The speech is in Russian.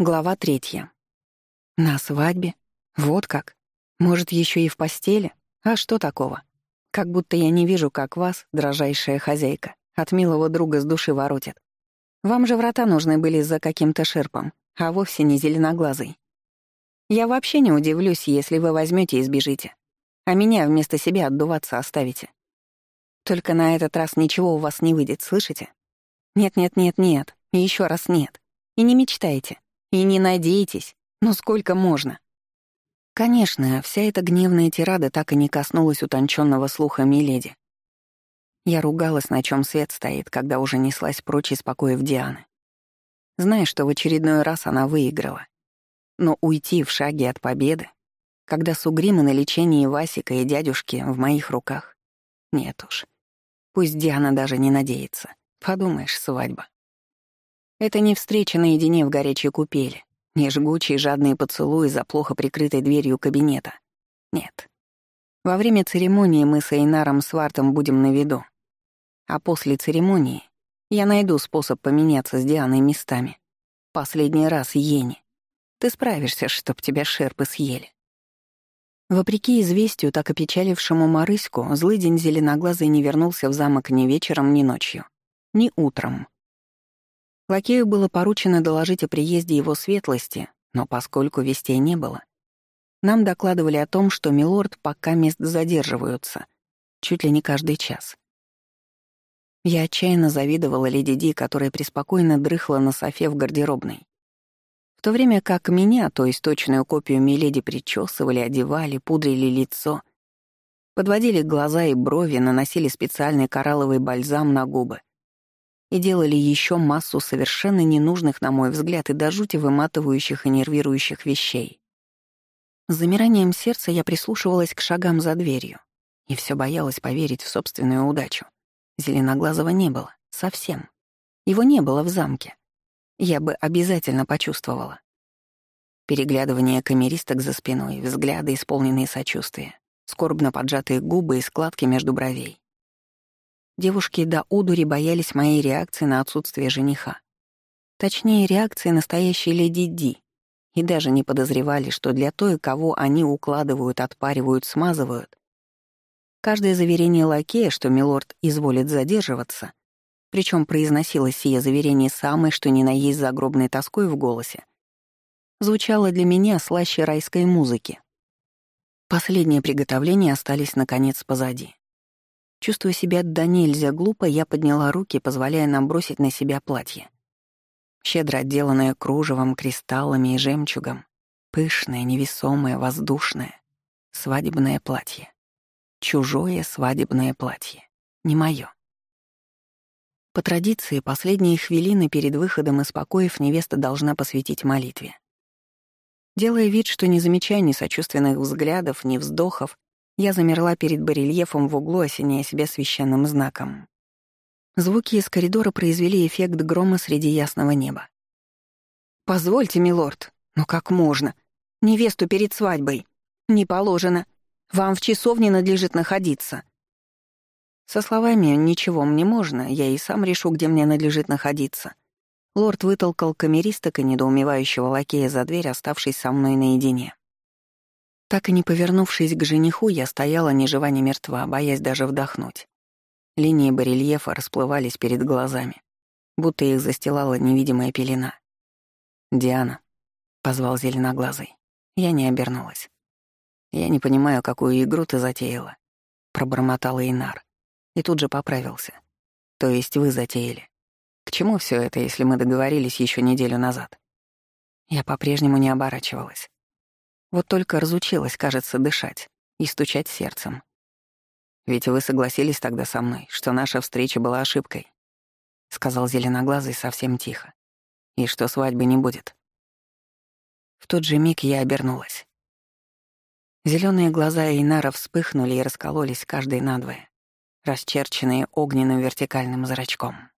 Глава третья. На свадьбе? Вот как? Может, еще и в постели? А что такого? Как будто я не вижу, как вас, дрожайшая хозяйка, от милого друга с души воротит. Вам же врата нужны были за каким-то шерпом, а вовсе не зеленоглазый. Я вообще не удивлюсь, если вы возьмете и сбежите, а меня вместо себя отдуваться оставите. Только на этот раз ничего у вас не выйдет, слышите? Нет-нет-нет-нет, еще раз нет. И не мечтайте. И не надейтесь. Ну сколько можно? Конечно, вся эта гневная тирада так и не коснулась утонченного слуха Миледи. Я ругалась, на чем свет стоит, когда уже неслась прочь из покоев Дианы. Зная, что в очередной раз она выиграла. Но уйти в шаге от победы, когда сугримы на лечении Васика и дядюшки в моих руках, нет уж. Пусть Диана даже не надеется. Подумаешь, свадьба. Это не встреча наедине в горячей купели, не жгучие жадные поцелуи за плохо прикрытой дверью кабинета. Нет. Во время церемонии мы с Эйнаром Свартом будем на виду. А после церемонии я найду способ поменяться с Дианой местами. Последний раз Ени. Ты справишься, чтоб тебя шерпы съели. Вопреки известию, так опечалившему Марыську, злый день зеленоглазый не вернулся в замок ни вечером, ни ночью, ни утром. Лакею было поручено доложить о приезде его светлости, но поскольку вестей не было, нам докладывали о том, что милорд пока мест задерживаются, чуть ли не каждый час. Я отчаянно завидовала леди Ди, которая преспокойно дрыхла на софе в гардеробной. В то время как меня, то есть точную копию Миледи, причесывали, одевали, пудрили лицо, подводили глаза и брови, наносили специальный коралловый бальзам на губы — и делали еще массу совершенно ненужных, на мой взгляд, и до жути выматывающих и нервирующих вещей. С замиранием сердца я прислушивалась к шагам за дверью и все боялась поверить в собственную удачу. Зеленоглазого не было. Совсем. Его не было в замке. Я бы обязательно почувствовала. Переглядывание камеристок за спиной, взгляды, исполненные сочувствия, скорбно поджатые губы и складки между бровей. Девушки до удури боялись моей реакции на отсутствие жениха. Точнее, реакции настоящей леди Ди. И даже не подозревали, что для той, кого они укладывают, отпаривают, смазывают, каждое заверение лакея, что милорд изволит задерживаться, причем произносилось сие заверение самой, что ни на есть загробной тоской в голосе, звучало для меня слаще райской музыки. Последние приготовления остались, наконец, позади. Чувствуя себя до нельзя глупо, я подняла руки, позволяя нам бросить на себя платье. Щедро отделанное кружевом, кристаллами и жемчугом. Пышное, невесомое, воздушное. Свадебное платье. Чужое свадебное платье. Не моё. По традиции, последние хвилины перед выходом из покоев невеста должна посвятить молитве. Делая вид, что не замечая ни сочувственных взглядов, ни вздохов, я замерла перед барельефом в углу, осеняя себя священным знаком. Звуки из коридора произвели эффект грома среди ясного неба. «Позвольте, милорд, но как можно? Невесту перед свадьбой. Не положено. Вам в часовне надлежит находиться». Со словами «ничего мне можно, я и сам решу, где мне надлежит находиться». Лорд вытолкал камеристок и недоумевающего лакея за дверь, оставшись со мной наедине. Так и не повернувшись к жениху, я стояла ни жива, ни мертва, боясь даже вдохнуть. Линии барельефа расплывались перед глазами, будто их застилала невидимая пелена. «Диана», — позвал зеленоглазый. Я не обернулась. «Я не понимаю, какую игру ты затеяла», — пробормотал Инар. И тут же поправился. «То есть вы затеяли. К чему все это, если мы договорились еще неделю назад?» Я по-прежнему не оборачивалась. Вот только разучилась, кажется, дышать и стучать сердцем. «Ведь вы согласились тогда со мной, что наша встреча была ошибкой», — сказал Зеленоглазый совсем тихо. «И что свадьбы не будет». В тот же миг я обернулась. Зеленые глаза Эйнара вспыхнули и раскололись каждый надвое, расчерченные огненным вертикальным зрачком.